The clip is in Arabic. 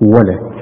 ولا